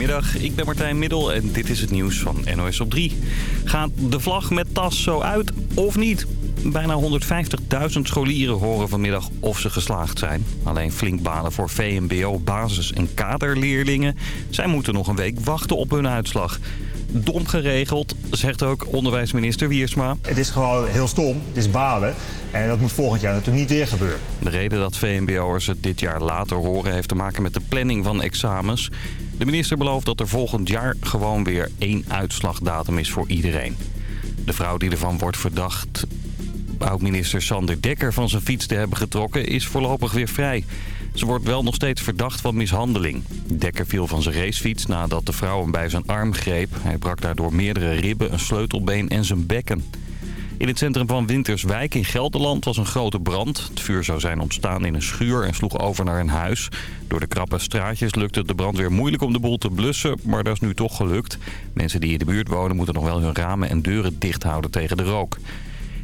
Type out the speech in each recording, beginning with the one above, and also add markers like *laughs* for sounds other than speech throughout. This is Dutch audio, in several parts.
Goedemiddag, ik ben Martijn Middel en dit is het nieuws van NOS op 3. Gaat de vlag met tas zo uit of niet? Bijna 150.000 scholieren horen vanmiddag of ze geslaagd zijn. Alleen flink balen voor VMBO, basis- en kaderleerlingen. Zij moeten nog een week wachten op hun uitslag. Dom geregeld, zegt ook onderwijsminister Wiersma. Het is gewoon heel stom, het is balen. En dat moet volgend jaar natuurlijk niet weer gebeuren. De reden dat VMBO'ers het dit jaar later horen heeft te maken met de planning van examens. De minister belooft dat er volgend jaar gewoon weer één uitslagdatum is voor iedereen. De vrouw die ervan wordt verdacht oud-minister Sander Dekker van zijn fiets te hebben getrokken is voorlopig weer vrij. Ze wordt wel nog steeds verdacht van mishandeling. Dekker viel van zijn racefiets nadat de vrouw hem bij zijn arm greep. Hij brak daardoor meerdere ribben, een sleutelbeen en zijn bekken. In het centrum van Winterswijk in Gelderland was een grote brand. Het vuur zou zijn ontstaan in een schuur en sloeg over naar een huis. Door de krappe straatjes lukte de brandweer moeilijk om de boel te blussen, maar dat is nu toch gelukt. Mensen die in de buurt wonen moeten nog wel hun ramen en deuren dicht houden tegen de rook.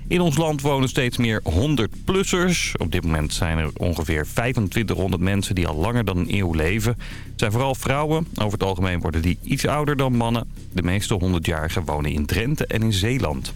In ons land wonen steeds meer 100-plussers. Op dit moment zijn er ongeveer 2500 mensen die al langer dan een eeuw leven. Het zijn vooral vrouwen. Over het algemeen worden die iets ouder dan mannen. De meeste 100-jarigen wonen in Drenthe en in Zeeland.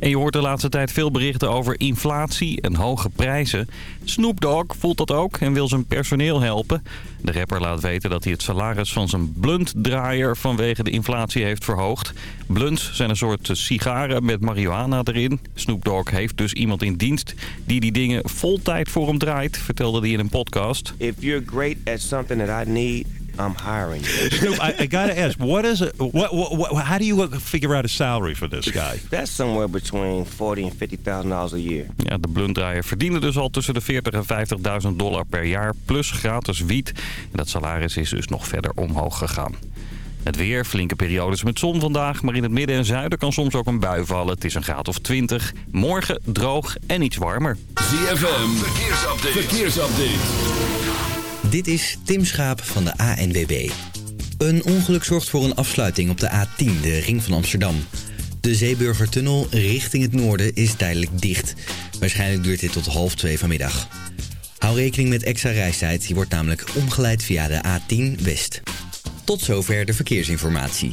En je hoort de laatste tijd veel berichten over inflatie en hoge prijzen. Snoop Dogg voelt dat ook en wil zijn personeel helpen. De rapper laat weten dat hij het salaris van zijn bluntdraaier vanwege de inflatie heeft verhoogd. Blunts zijn een soort sigaren met marihuana erin. Snoop Dogg heeft dus iemand in dienst die die dingen vol tijd voor hem draait, vertelde hij in een podcast. If you're great at something that I need, I'm hiring you. *laughs* Snoop, I, I gotta ask, what is it? What, what, what, how do you figure out a salary for this guy? *laughs* That's somewhere between forty and fifty thousand dollars a year. Ja, de bluntdraaier verdiende dus al tussen de 40 en 50.000 dollar per jaar, plus gratis wiet. En dat salaris is dus nog verder omhoog gegaan. Het weer, flinke periodes met zon vandaag, maar in het midden en zuiden kan soms ook een bui vallen. Het is een graad of 20. Morgen droog en iets warmer. ZFM, verkeersupdate. verkeersupdate. Dit is Tim Schaap van de ANWB. Een ongeluk zorgt voor een afsluiting op de A10, de ring van Amsterdam. De Zeeburgertunnel richting het noorden is tijdelijk dicht. Waarschijnlijk duurt dit tot half twee vanmiddag. Hou rekening met extra reistijd. Je wordt namelijk omgeleid via de A10 West. Tot zover de verkeersinformatie.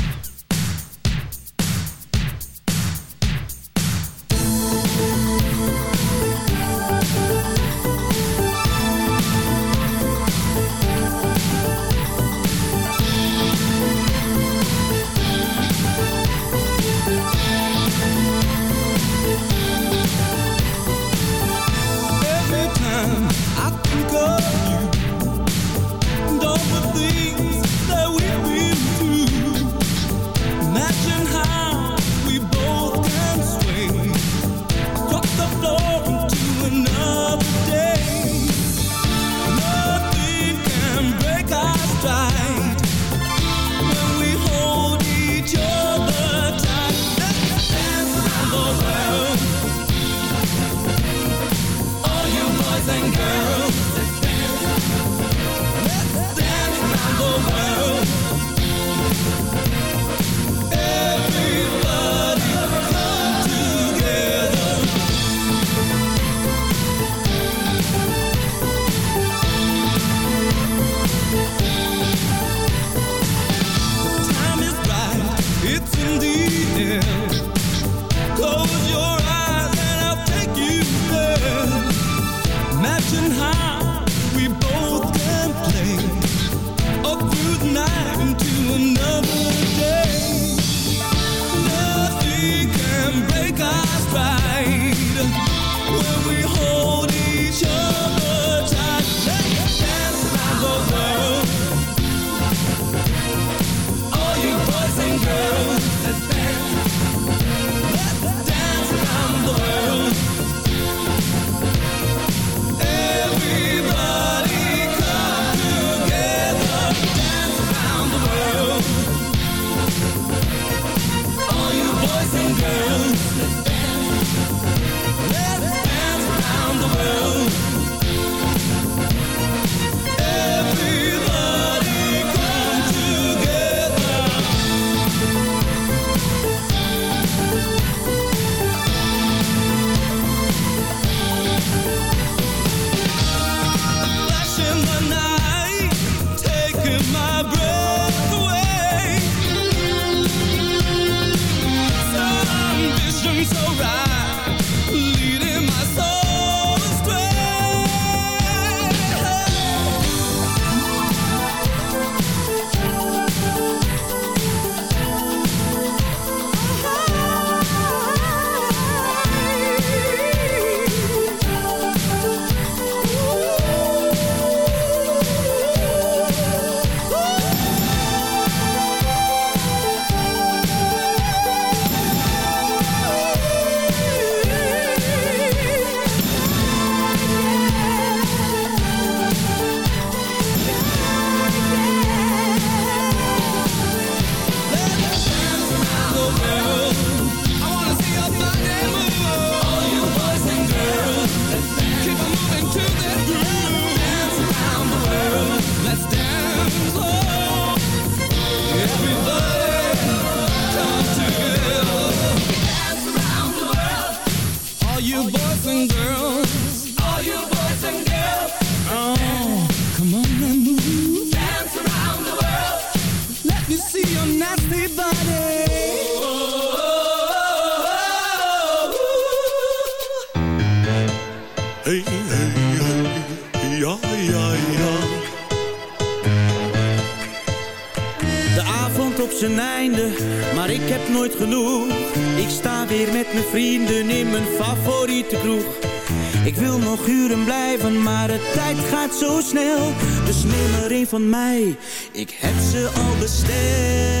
zo snel, dus neem maar een van mij. Ik heb ze al besteld.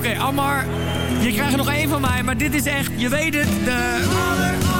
Oké, Ammar, je krijgt nog één van mij, maar dit is echt, je weet het, de...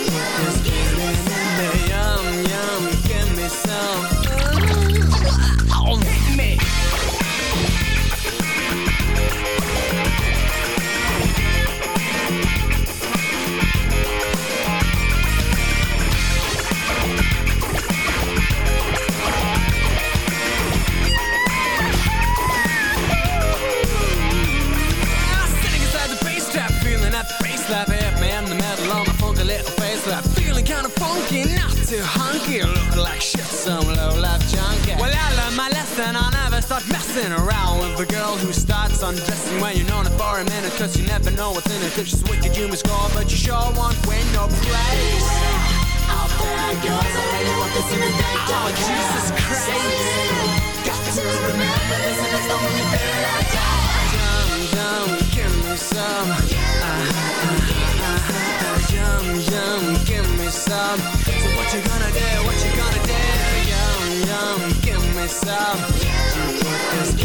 Start messing around with a girl who starts undressing when you're known for a minute, cause you never know what's in it. If she's wicked, you must score, but you sure won't win no praise. Out there I really want this in the day. Oh, Jesus Christ. Got to remember this, and it's the only thing I got. Yum, yum, give me some. Yum, yum, give me some. So what you gonna do? What you gonna do? Yum, yum, give me some. You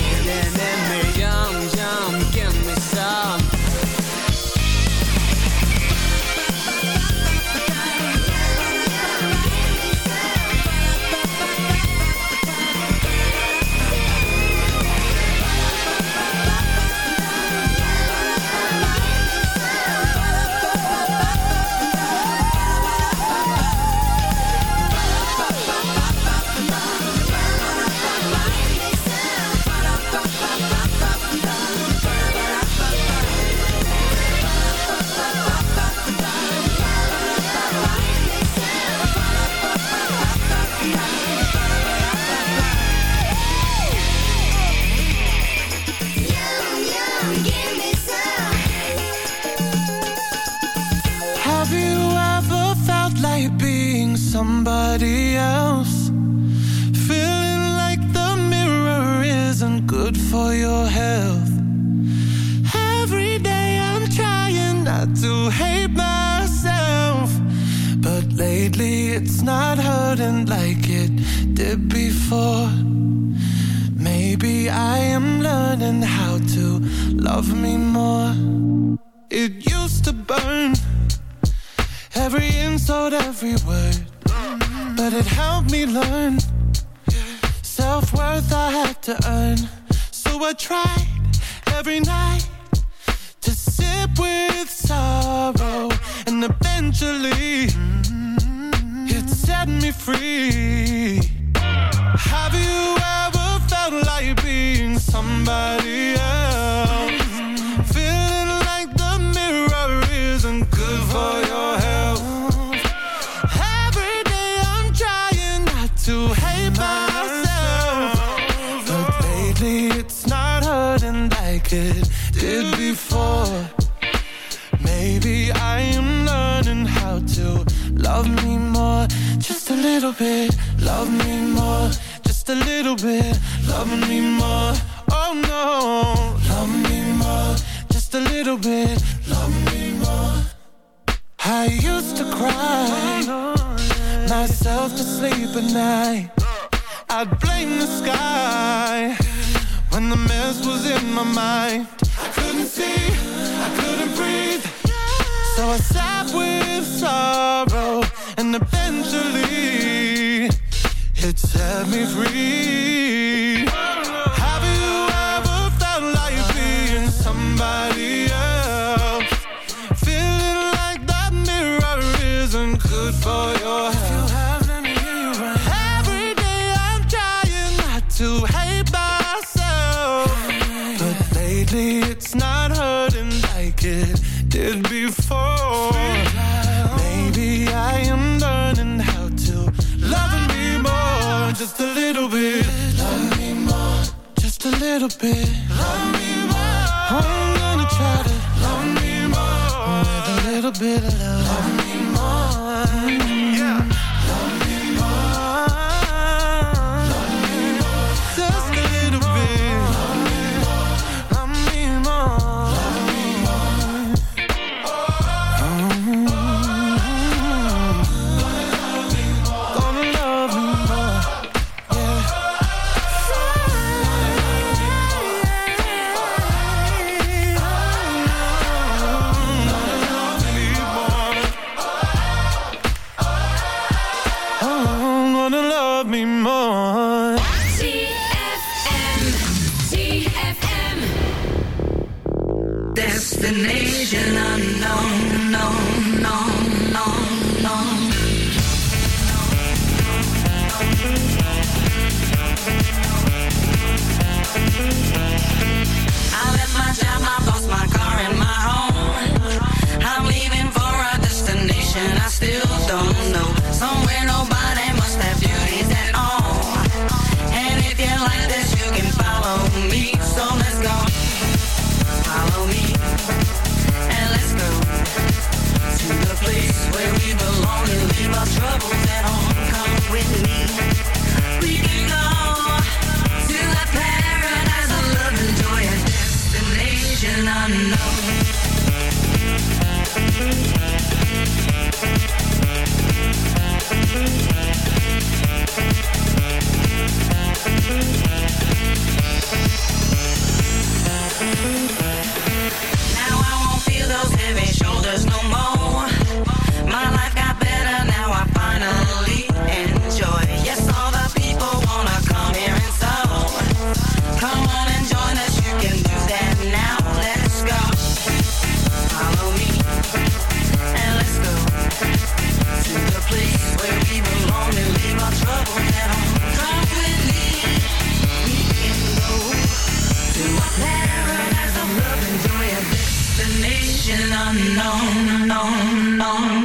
unknown, unknown, unknown,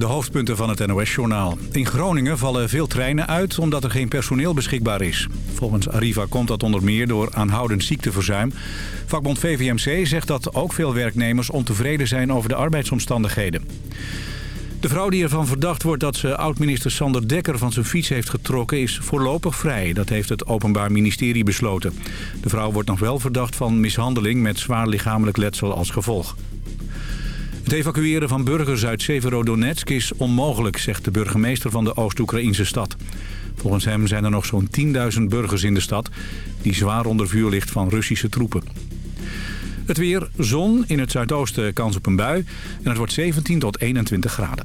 de hoofdpunten van het NOS-journaal. In Groningen vallen veel treinen uit omdat er geen personeel beschikbaar is. Volgens Arriva komt dat onder meer door aanhoudend ziekteverzuim. Vakbond VVMC zegt dat ook veel werknemers ontevreden zijn over de arbeidsomstandigheden. De vrouw die ervan verdacht wordt dat ze oud-minister Sander Dekker van zijn fiets heeft getrokken is voorlopig vrij. Dat heeft het Openbaar Ministerie besloten. De vrouw wordt nog wel verdacht van mishandeling met zwaar lichamelijk letsel als gevolg. Het evacueren van burgers uit Severodonetsk is onmogelijk, zegt de burgemeester van de Oost-Oekraïnse stad. Volgens hem zijn er nog zo'n 10.000 burgers in de stad die zwaar onder vuur ligt van Russische troepen. Het weer, zon, in het zuidoosten kans op een bui en het wordt 17 tot 21 graden.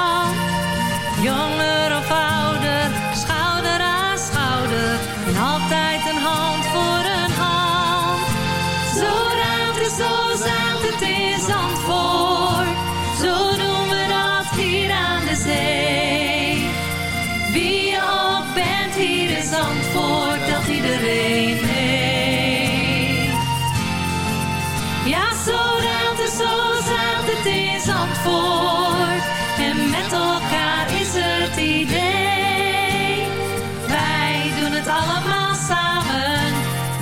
Jonger of ouder, schouder aan schouder, en altijd een hand voor een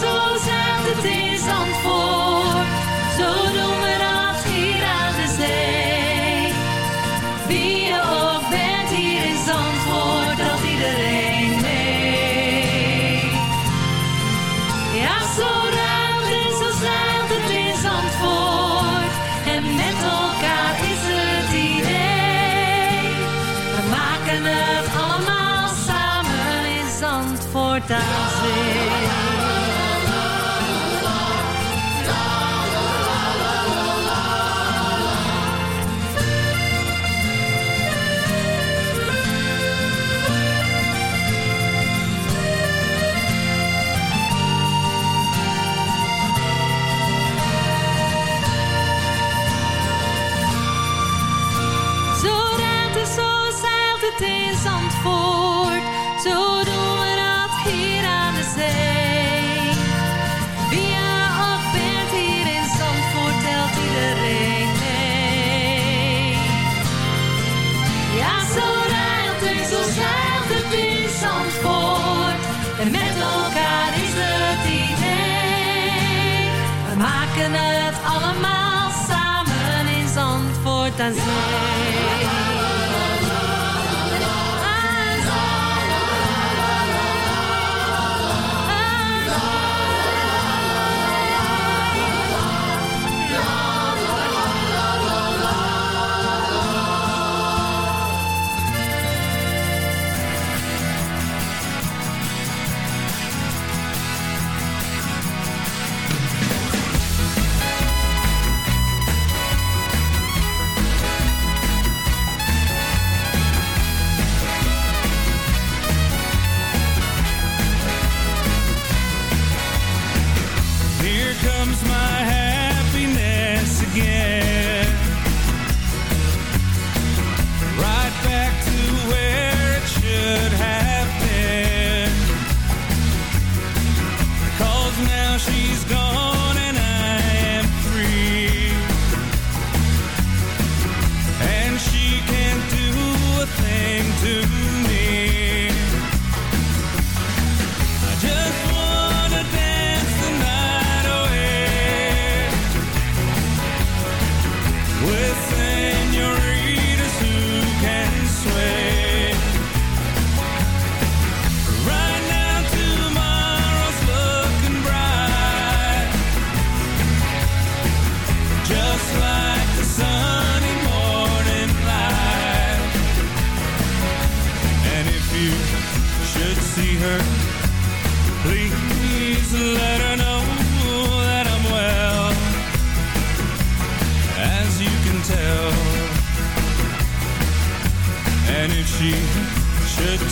zo zaad het in Zandvoort. Zo doen we dat hier aan de zee. Wie je ook bent hier in Zandvoort, dat iedereen mee. Ja, zo ruimt en zo zeilt het in Zandvoort. En met elkaar is het idee. We maken het allemaal samen in Zandvoort aan zee.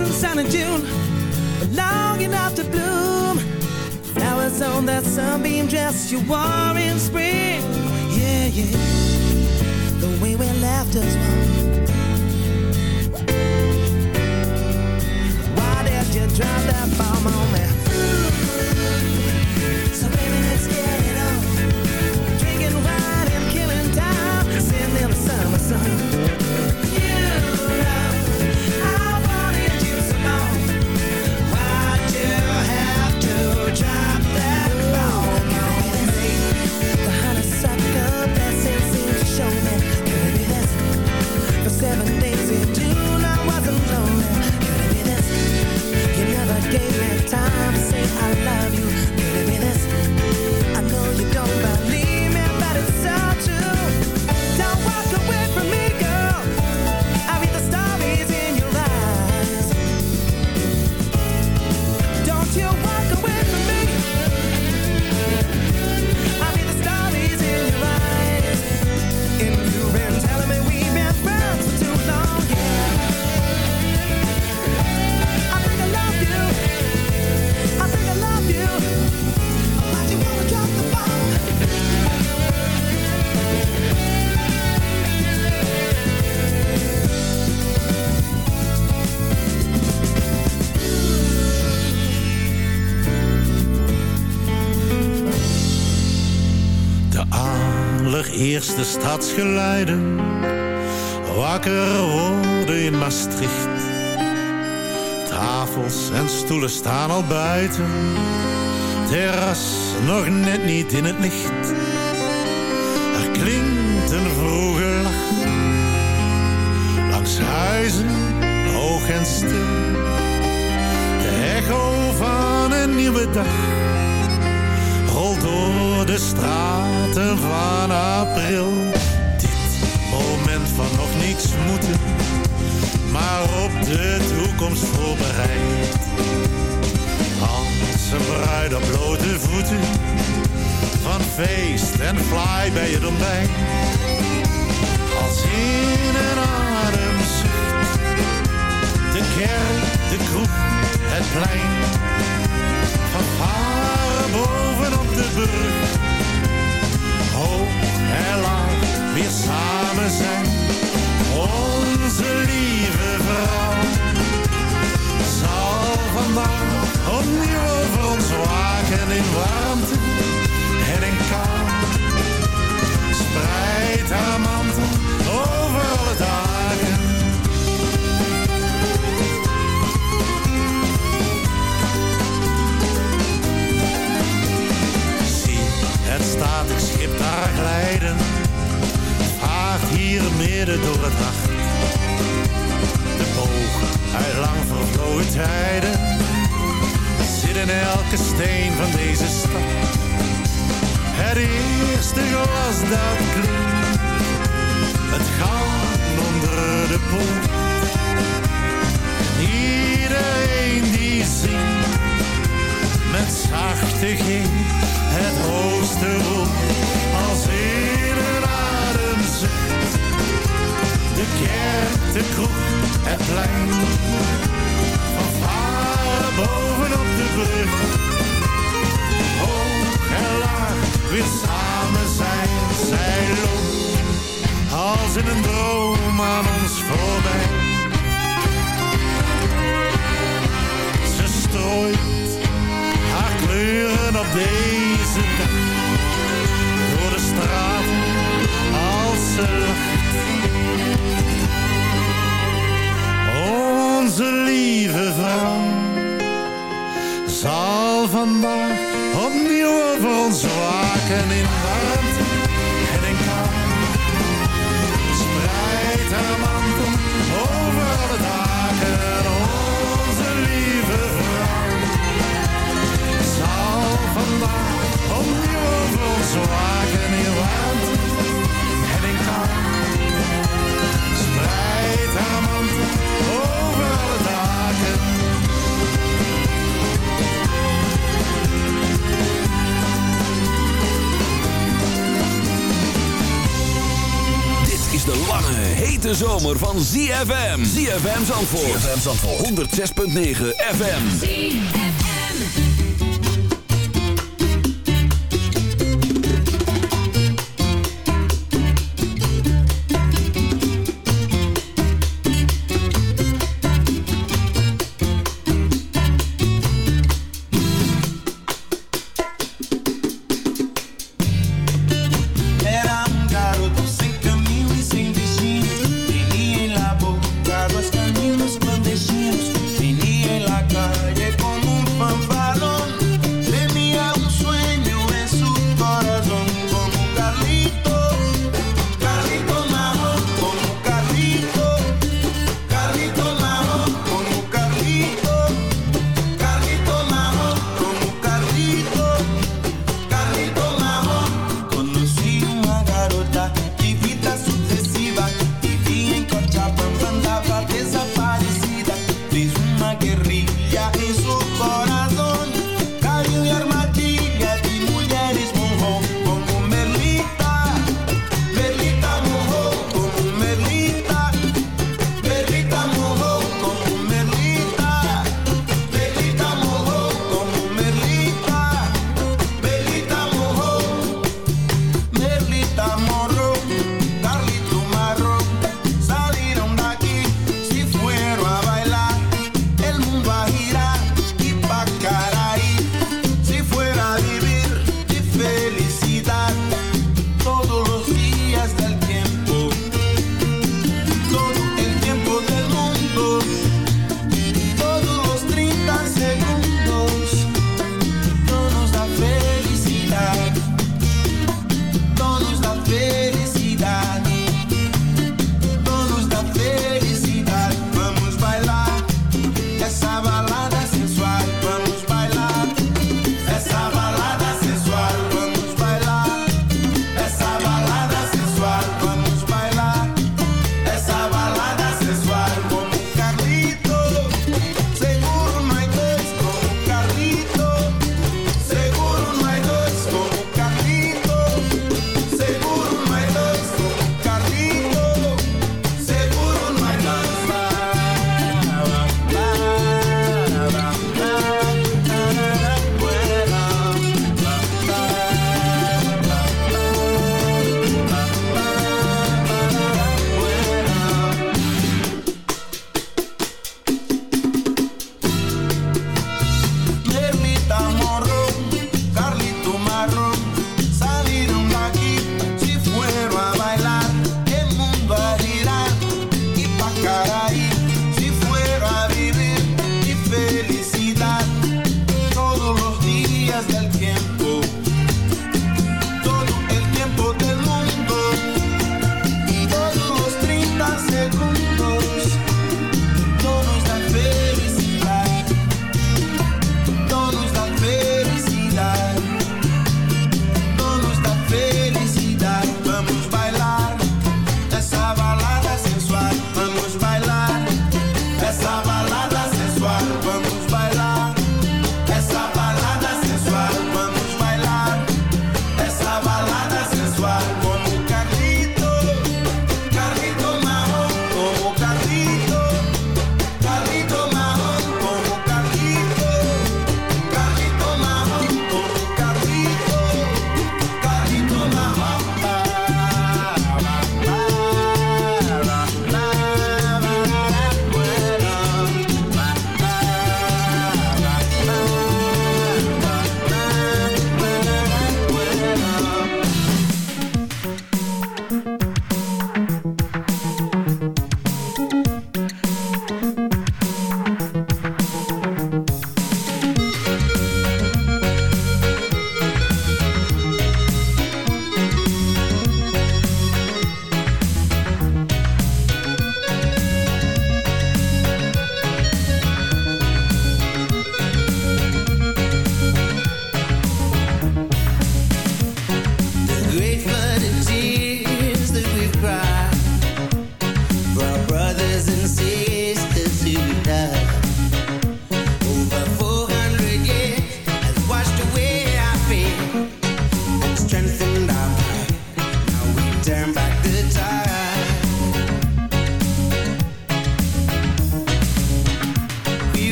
In sunny June, long enough to bloom. Flowers on that sunbeam dress you wore in spring. Yeah, yeah. The way we left us one. Why did you drop that bomb on me? So baby, let's get fit allereerste stadsgeluiden, wakker worden in Maastricht. Tafels en stoelen staan al buiten, terras nog net niet in het licht. Er klinkt een vroege lach, langs huizen hoog en stil. De echo van een nieuwe dag rolt door de straten van april. Dit moment van nog niets moeten, maar op de toekomst voorbereid. Als een bruid op blote voeten, van feest en fly bij het ontbijt. Als in een ademzucht, de kerk, de kroeg, het plein van varen bovenop de brug. Hoog en laag weer samen zijn. Onze lieve vrouw zal vandaag opnieuw over ons waken in warmte en in kou. Spreid haar mantel over alle dagen. Het statig schip daar glijden, vaart hier midden door het nacht. De boog uit lang vervlogen tijden zit in elke steen van deze stad. Het eerste glas dat klinkt, het goud onder de poort. Iedereen die zingt G het hoogste als in een. De kerk, de kroeg, het plein, van varen bovenop de brug. Hoog en laag, weer samen zijn, zij loopt als in een droom aan ons voorbij. Ze strooit op deze dag. Door de straat als ze. Onze lieve vrouw zal vandaag opnieuw over ons waken in warmte en in kou. Spreid haar mantel over alle dagen. zo in en. En ik kan spreid haar over alle dagen. Dit is de lange, hete zomer van ZFM. ZFM Zandvoort. ZFM Zandvoort. 106.9 FM. ZFM.